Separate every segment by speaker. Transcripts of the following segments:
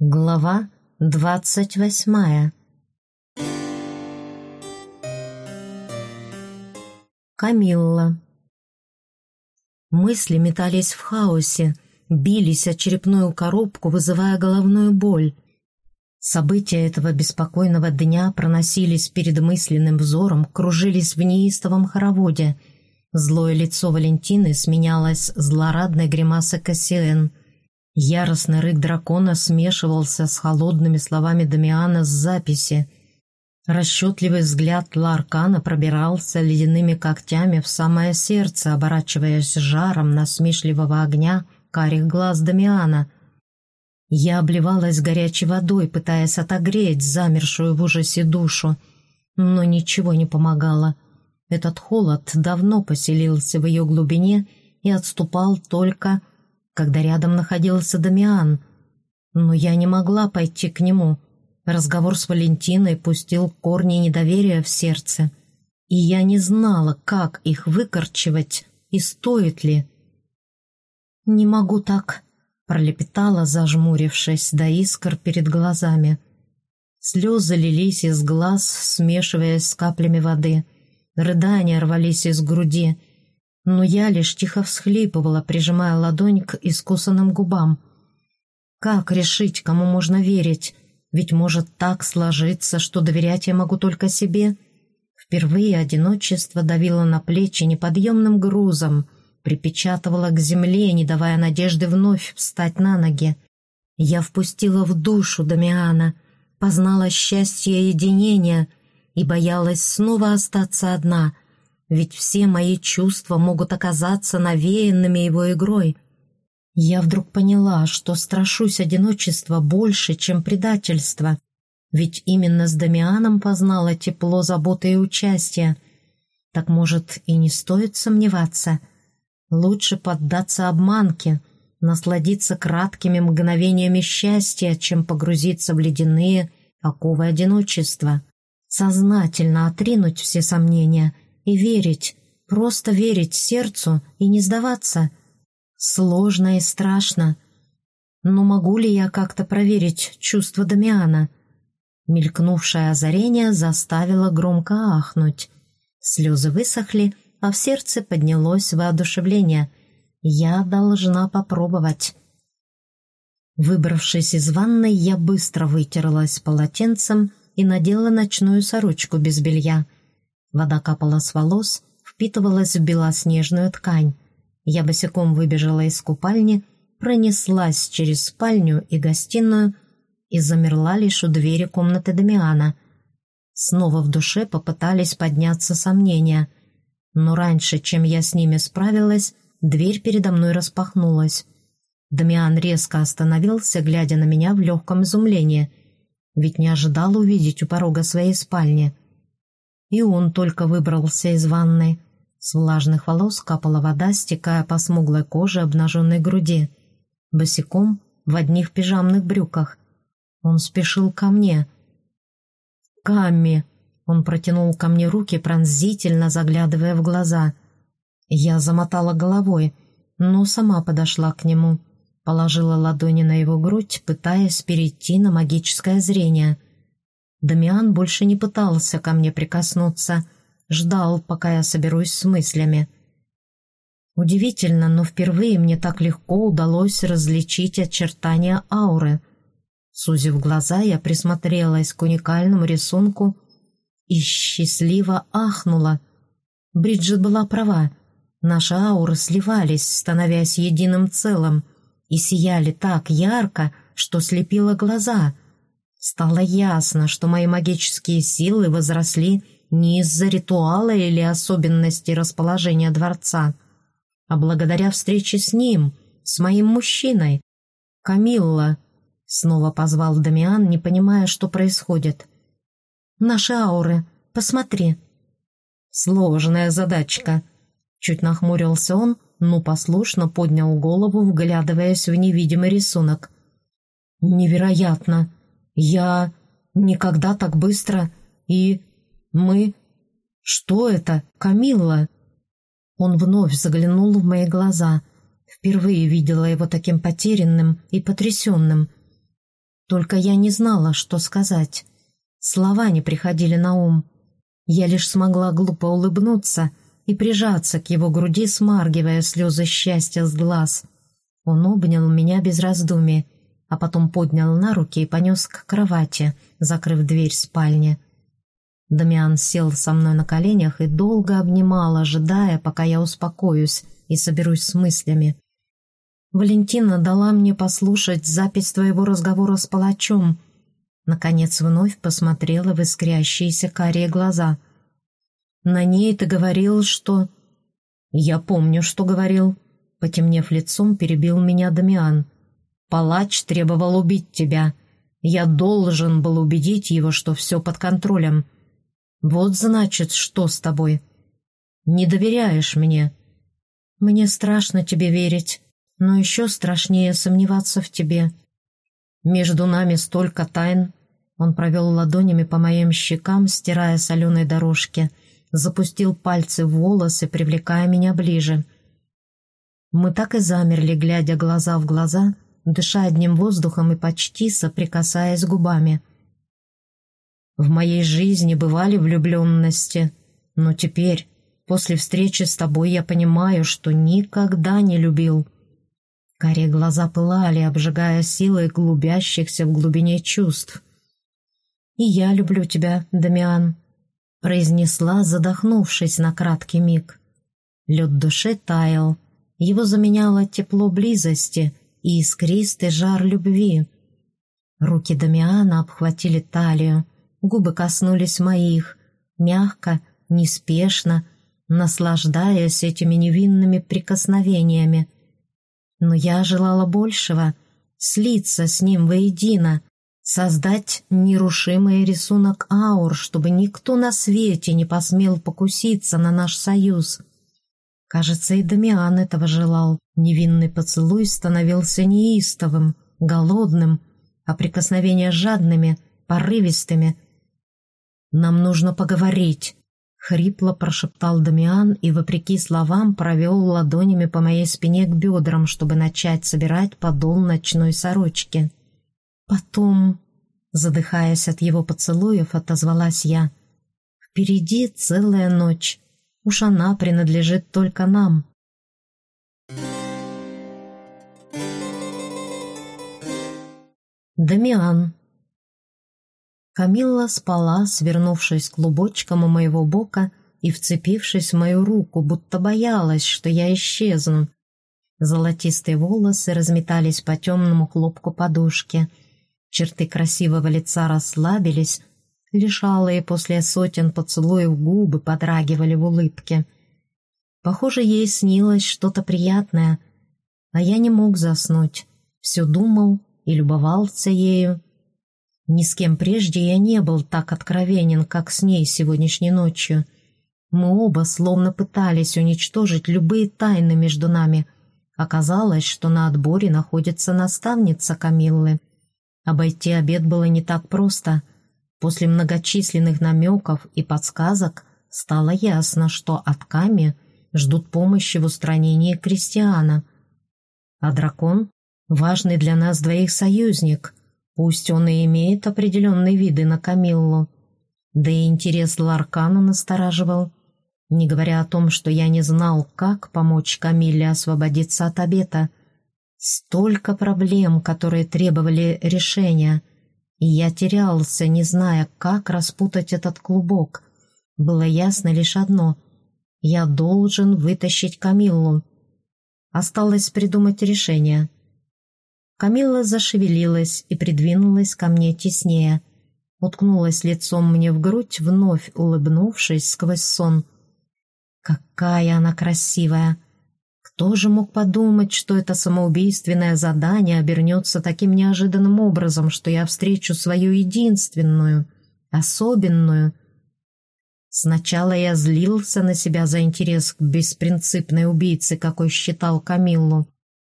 Speaker 1: Глава двадцать восьмая Камилла Мысли метались в хаосе, бились о черепную коробку, вызывая головную боль. События этого беспокойного дня проносились перед мысленным взором, кружились в неистовом хороводе. Злое лицо Валентины сменялось злорадной гримасой Кассиэн — Яростный рык дракона смешивался с холодными словами Дамиана с записи. Расчетливый взгляд Ларкана пробирался ледяными когтями в самое сердце, оборачиваясь жаром насмешливого огня карих глаз Дамиана. Я обливалась горячей водой, пытаясь отогреть замершую в ужасе душу, но ничего не помогало. Этот холод давно поселился в ее глубине и отступал только когда рядом находился Дамиан. Но я не могла пойти к нему. Разговор с Валентиной пустил корни недоверия в сердце. И я не знала, как их выкорчевать и стоит ли. «Не могу так», — пролепетала, зажмурившись до искр перед глазами. Слезы лились из глаз, смешиваясь с каплями воды. Рыдания рвались из груди — но я лишь тихо всхлипывала, прижимая ладонь к искусанным губам. Как решить, кому можно верить? Ведь может так сложиться, что доверять я могу только себе. Впервые одиночество давило на плечи неподъемным грузом, припечатывало к земле, не давая надежды вновь встать на ноги. Я впустила в душу Дамиана, познала счастье единения и боялась снова остаться одна — ведь все мои чувства могут оказаться навеянными его игрой. Я вдруг поняла, что страшусь одиночества больше, чем предательства, ведь именно с Дамианом познала тепло, заботы и участия. Так, может, и не стоит сомневаться. Лучше поддаться обманке, насладиться краткими мгновениями счастья, чем погрузиться в ледяные оковы одиночества. Сознательно отринуть все сомнения — и верить, просто верить сердцу и не сдаваться. Сложно и страшно. Но могу ли я как-то проверить чувство Дамиана? Мелькнувшее озарение заставило громко ахнуть. Слезы высохли, а в сердце поднялось воодушевление. Я должна попробовать. Выбравшись из ванной, я быстро вытерлась полотенцем и надела ночную сорочку без белья — Вода капала с волос, впитывалась в белоснежную ткань. Я босиком выбежала из купальни, пронеслась через спальню и гостиную и замерла лишь у двери комнаты Дамиана. Снова в душе попытались подняться сомнения, но раньше, чем я с ними справилась, дверь передо мной распахнулась. Дамиан резко остановился, глядя на меня в легком изумлении, ведь не ожидал увидеть у порога своей спальни — и он только выбрался из ванной. С влажных волос капала вода, стекая по смуглой коже обнаженной груди. Босиком, в одних пижамных брюках. Он спешил ко мне. «Камми!» Он протянул ко мне руки, пронзительно заглядывая в глаза. Я замотала головой, но сама подошла к нему. Положила ладони на его грудь, пытаясь перейти на магическое зрение — Дамиан больше не пытался ко мне прикоснуться, ждал, пока я соберусь с мыслями. Удивительно, но впервые мне так легко удалось различить очертания ауры. Сузив глаза, я присмотрелась к уникальному рисунку и счастливо ахнула. Бриджит была права. Наши ауры сливались, становясь единым целым, и сияли так ярко, что слепило глаза — Стало ясно, что мои магические силы возросли не из-за ритуала или особенностей расположения дворца, а благодаря встрече с ним, с моим мужчиной. «Камилла», — снова позвал Дамиан, не понимая, что происходит. «Наши ауры, посмотри». «Сложная задачка», — чуть нахмурился он, но послушно поднял голову, вглядываясь в невидимый рисунок. «Невероятно!» Я никогда так быстро и... мы... Что это, Камилла? Он вновь заглянул в мои глаза. Впервые видела его таким потерянным и потрясенным. Только я не знала, что сказать. Слова не приходили на ум. Я лишь смогла глупо улыбнуться и прижаться к его груди, смаргивая слезы счастья с глаз. Он обнял меня без раздумий, а потом поднял на руки и понес к кровати, закрыв дверь спальни. Дамиан сел со мной на коленях и долго обнимал, ожидая, пока я успокоюсь и соберусь с мыслями. «Валентина дала мне послушать запись твоего разговора с палачом», Наконец вновь посмотрела в искрящиеся карие глаза. «На ней ты говорил, что...» «Я помню, что говорил», — потемнев лицом, перебил меня Дамиан. «Палач требовал убить тебя. Я должен был убедить его, что все под контролем. Вот значит, что с тобой. Не доверяешь мне». «Мне страшно тебе верить, но еще страшнее сомневаться в тебе. Между нами столько тайн, он провел ладонями по моим щекам, стирая соленые дорожки, запустил пальцы в волосы, привлекая меня ближе. Мы так и замерли, глядя глаза в глаза, дыша одним воздухом и почти соприкасаясь губами. В моей жизни бывали влюбленности, но теперь, после встречи с тобой, я понимаю, что никогда не любил. Карие глаза пылали, обжигая силой глубящихся в глубине чувств. «И я люблю тебя, Дамиан», — произнесла, задохнувшись на краткий миг. Лед души таял, его заменяло тепло близости и искристый жар любви. Руки Дамиана обхватили талию, губы коснулись моих, мягко, неспешно, наслаждаясь этими невинными прикосновениями. Но я желала большего — слиться с ним воедино, создать нерушимый рисунок аур, чтобы никто на свете не посмел покуситься на наш союз. Кажется, и Дамиан этого желал. Невинный поцелуй становился неистовым, голодным, а прикосновения жадными, порывистыми. «Нам нужно поговорить», — хрипло прошептал Дамиан и, вопреки словам, провел ладонями по моей спине к бедрам, чтобы начать собирать подол ночной сорочки. Потом, задыхаясь от его поцелуев, отозвалась я. Впереди целая ночь. Уж она принадлежит только нам. Дамиан Камилла спала, свернувшись клубочком у моего бока и вцепившись в мою руку, будто боялась, что я исчезну. Золотистые волосы разметались по темному хлопку подушки — Черты красивого лица расслабились, лишь алые после сотен поцелуев губы подрагивали в улыбке. Похоже, ей снилось что-то приятное, а я не мог заснуть. Все думал и любовался ею. Ни с кем прежде я не был так откровенен, как с ней сегодняшней ночью. Мы оба словно пытались уничтожить любые тайны между нами. Оказалось, что на отборе находится наставница Камиллы. Обойти обед было не так просто. После многочисленных намеков и подсказок стало ясно, что от Ками ждут помощи в устранении крестьяна. А дракон — важный для нас двоих союзник, пусть он и имеет определенные виды на Камиллу. Да и интерес Ларкана настораживал, не говоря о том, что я не знал, как помочь Камилле освободиться от обета — Столько проблем, которые требовали решения, и я терялся, не зная, как распутать этот клубок. Было ясно лишь одно — я должен вытащить Камиллу. Осталось придумать решение. Камилла зашевелилась и придвинулась ко мне теснее. Уткнулась лицом мне в грудь, вновь улыбнувшись сквозь сон. «Какая она красивая!» Кто же мог подумать, что это самоубийственное задание обернется таким неожиданным образом, что я встречу свою единственную, особенную? Сначала я злился на себя за интерес к беспринципной убийце, какой считал Камиллу,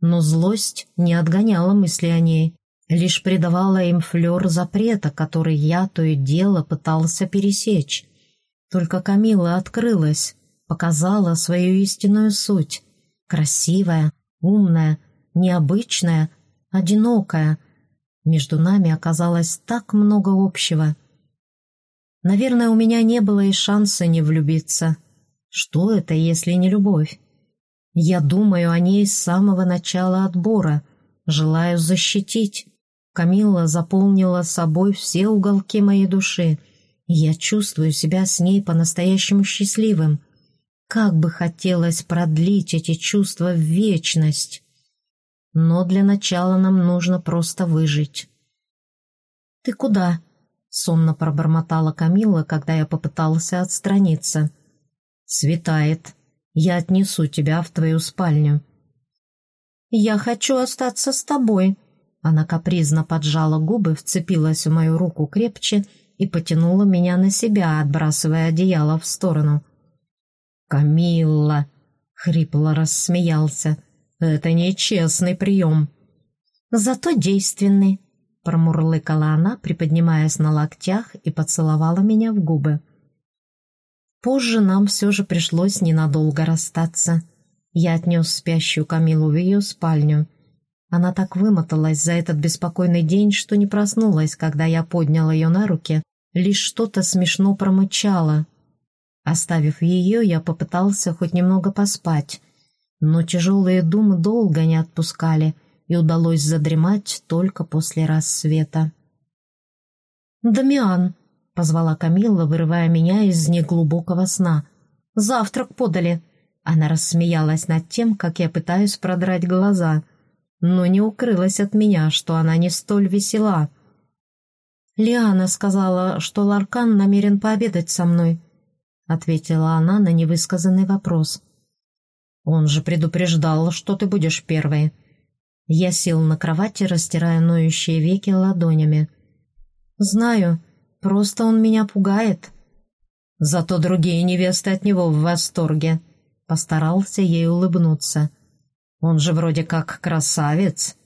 Speaker 1: но злость не отгоняла мысли о ней, лишь придавала им флер запрета, который я то и дело пытался пересечь. Только Камила открылась, показала свою истинную суть, Красивая, умная, необычная, одинокая. Между нами оказалось так много общего. Наверное, у меня не было и шанса не влюбиться. Что это, если не любовь? Я думаю о ней с самого начала отбора, желаю защитить. Камилла заполнила собой все уголки моей души, я чувствую себя с ней по-настоящему счастливым. Как бы хотелось продлить эти чувства в вечность. Но для начала нам нужно просто выжить. «Ты куда?» — сонно пробормотала Камилла, когда я попытался отстраниться. «Светает. Я отнесу тебя в твою спальню». «Я хочу остаться с тобой». Она капризно поджала губы, вцепилась в мою руку крепче и потянула меня на себя, отбрасывая одеяло в сторону. «Камилла!» — хрипло рассмеялся. «Это нечестный прием». «Зато действенный», — промурлыкала она, приподнимаясь на локтях и поцеловала меня в губы. Позже нам все же пришлось ненадолго расстаться. Я отнес спящую Камилу в ее спальню. Она так вымоталась за этот беспокойный день, что не проснулась, когда я поднял ее на руки, лишь что-то смешно промычала. Оставив ее, я попытался хоть немного поспать, но тяжелые думы долго не отпускали, и удалось задремать только после рассвета. «Дамиан!» — позвала Камилла, вырывая меня из неглубокого сна. «Завтрак подали!» Она рассмеялась над тем, как я пытаюсь продрать глаза, но не укрылась от меня, что она не столь весела. «Лиана сказала, что Ларкан намерен пообедать со мной», ответила она на невысказанный вопрос. «Он же предупреждал, что ты будешь первой». Я сел на кровати, растирая ноющие веки ладонями. «Знаю, просто он меня пугает». «Зато другие невесты от него в восторге», — постарался ей улыбнуться. «Он же вроде как красавец».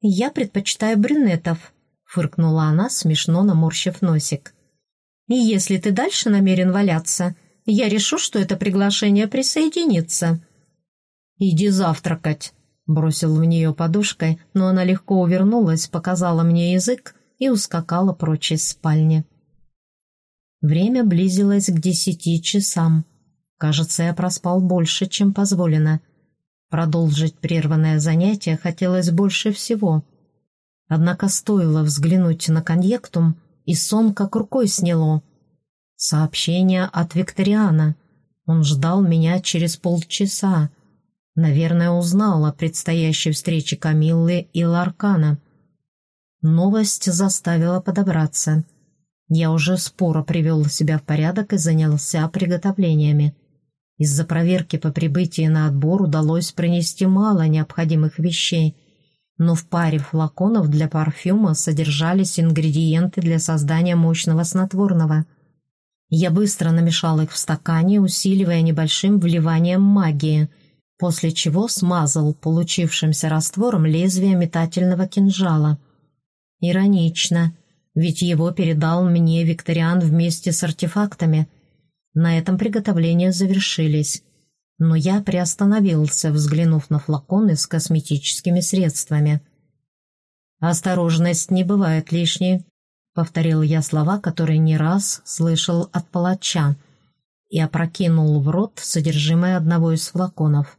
Speaker 1: «Я предпочитаю брюнетов», — фыркнула она, смешно наморщив носик. И если ты дальше намерен валяться, я решу, что это приглашение присоединиться». «Иди завтракать», — бросил в нее подушкой, но она легко увернулась, показала мне язык и ускакала прочь из спальни. Время близилось к десяти часам. Кажется, я проспал больше, чем позволено. Продолжить прерванное занятие хотелось больше всего. Однако стоило взглянуть на конъектум, и сон как рукой сняло. Сообщение от Викториана. Он ждал меня через полчаса. Наверное, узнал о предстоящей встрече Камиллы и Ларкана. Новость заставила подобраться. Я уже споро привел себя в порядок и занялся приготовлениями. Из-за проверки по прибытии на отбор удалось принести мало необходимых вещей, но в паре флаконов для парфюма содержались ингредиенты для создания мощного снотворного. Я быстро намешал их в стакане, усиливая небольшим вливанием магии, после чего смазал получившимся раствором лезвие метательного кинжала. Иронично, ведь его передал мне Викториан вместе с артефактами. На этом приготовления завершились но я приостановился, взглянув на флаконы с косметическими средствами. «Осторожность не бывает лишней», — повторил я слова, которые не раз слышал от палача, и опрокинул в рот содержимое одного из флаконов.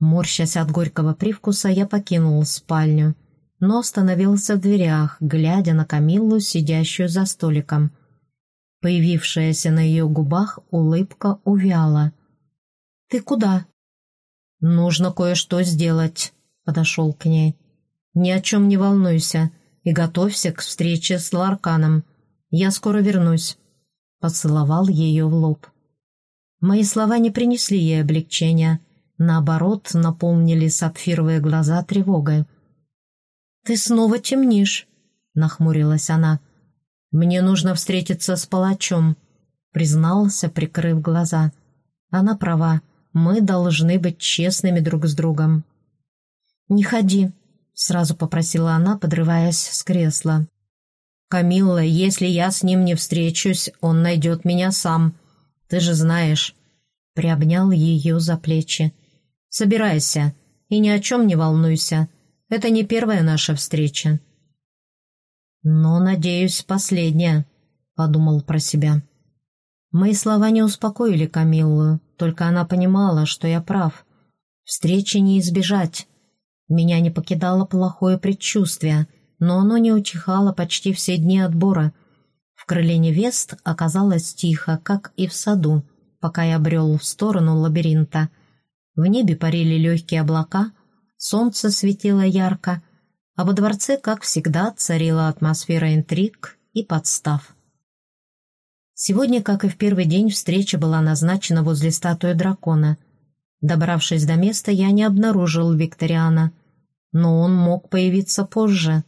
Speaker 1: Морщась от горького привкуса, я покинул спальню, но остановился в дверях, глядя на Камиллу, сидящую за столиком. Появившаяся на ее губах улыбка увяла — «Ты куда?» «Нужно кое-что сделать», — подошел к ней. «Ни о чем не волнуйся и готовься к встрече с Ларканом. Я скоро вернусь», — поцеловал ее в лоб. Мои слова не принесли ей облегчения, наоборот, наполнили сапфировые глаза тревогой. «Ты снова темнишь», — нахмурилась она. «Мне нужно встретиться с палачом», — признался, прикрыв глаза. Она права. Мы должны быть честными друг с другом». «Не ходи», — сразу попросила она, подрываясь с кресла. «Камилла, если я с ним не встречусь, он найдет меня сам. Ты же знаешь». Приобнял ее за плечи. «Собирайся и ни о чем не волнуйся. Это не первая наша встреча. Но, надеюсь, последняя, подумал про себя. Мои слова не успокоили Камиллу, только она понимала, что я прав. Встречи не избежать. Меня не покидало плохое предчувствие, но оно не учихало почти все дни отбора. В крыле невест оказалось тихо, как и в саду, пока я брел в сторону лабиринта. В небе парили легкие облака, солнце светило ярко, а во дворце, как всегда, царила атмосфера интриг и подстав. Сегодня, как и в первый день, встреча была назначена возле статуи дракона. Добравшись до места, я не обнаружил Викториана, но он мог появиться позже.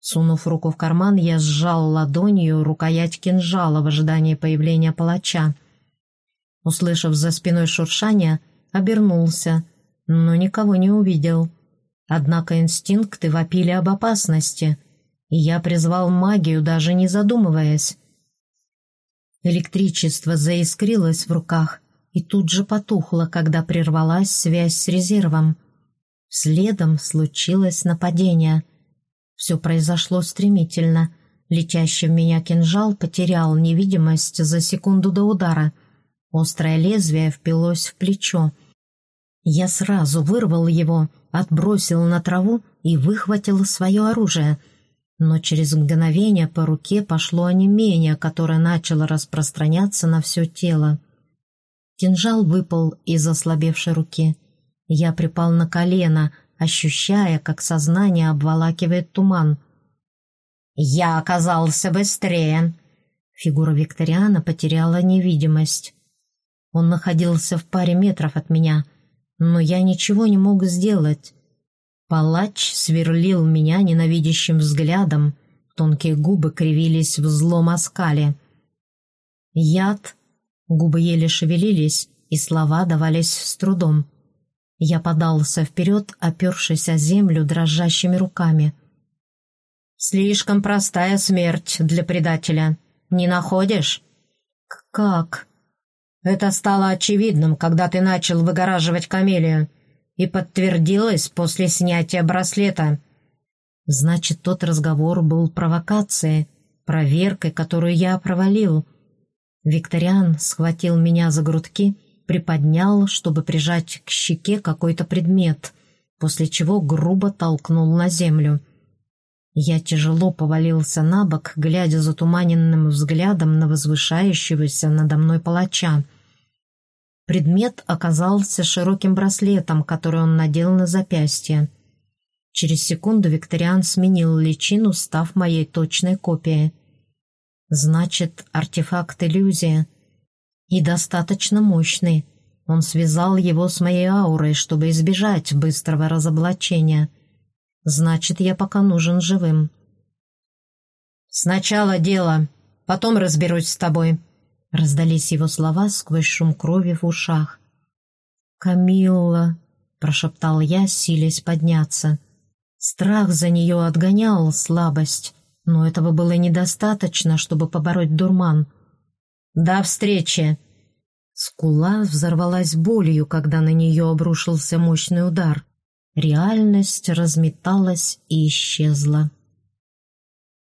Speaker 1: Сунув руку в карман, я сжал ладонью рукоять кинжала в ожидании появления палача. Услышав за спиной шуршание, обернулся, но никого не увидел. Однако инстинкты вопили об опасности, и я призвал магию, даже не задумываясь. Электричество заискрилось в руках и тут же потухло, когда прервалась связь с резервом. Следом случилось нападение. Все произошло стремительно. Летящий в меня кинжал потерял невидимость за секунду до удара. Острое лезвие впилось в плечо. Я сразу вырвал его, отбросил на траву и выхватил свое оружие — но через мгновение по руке пошло онемение, которое начало распространяться на все тело. Кинжал выпал из ослабевшей руки. Я припал на колено, ощущая, как сознание обволакивает туман. «Я оказался быстрее!» Фигура Викториана потеряла невидимость. Он находился в паре метров от меня, но я ничего не мог сделать. Палач сверлил меня ненавидящим взглядом, тонкие губы кривились в злом оскале. Яд, губы еле шевелились, и слова давались с трудом. Я подался вперед, опершись о землю дрожащими руками. «Слишком простая смерть для предателя. Не находишь?» «Как?» «Это стало очевидным, когда ты начал выгораживать камелию и подтвердилось после снятия браслета. Значит, тот разговор был провокацией, проверкой, которую я провалил. Викториан схватил меня за грудки, приподнял, чтобы прижать к щеке какой-то предмет, после чего грубо толкнул на землю. Я тяжело повалился на бок, глядя затуманенным взглядом на возвышающегося надо мной палача — Предмет оказался широким браслетом, который он надел на запястье. Через секунду Викториан сменил личину, став моей точной копией. Значит, артефакт иллюзия. И достаточно мощный. Он связал его с моей аурой, чтобы избежать быстрого разоблачения. Значит, я пока нужен живым. «Сначала дело, потом разберусь с тобой», Раздались его слова сквозь шум крови в ушах. «Камилла!» — прошептал я, силясь подняться. Страх за нее отгонял слабость, но этого было недостаточно, чтобы побороть дурман. «До встречи!» Скула взорвалась болью, когда на нее обрушился мощный удар. Реальность разметалась и исчезла.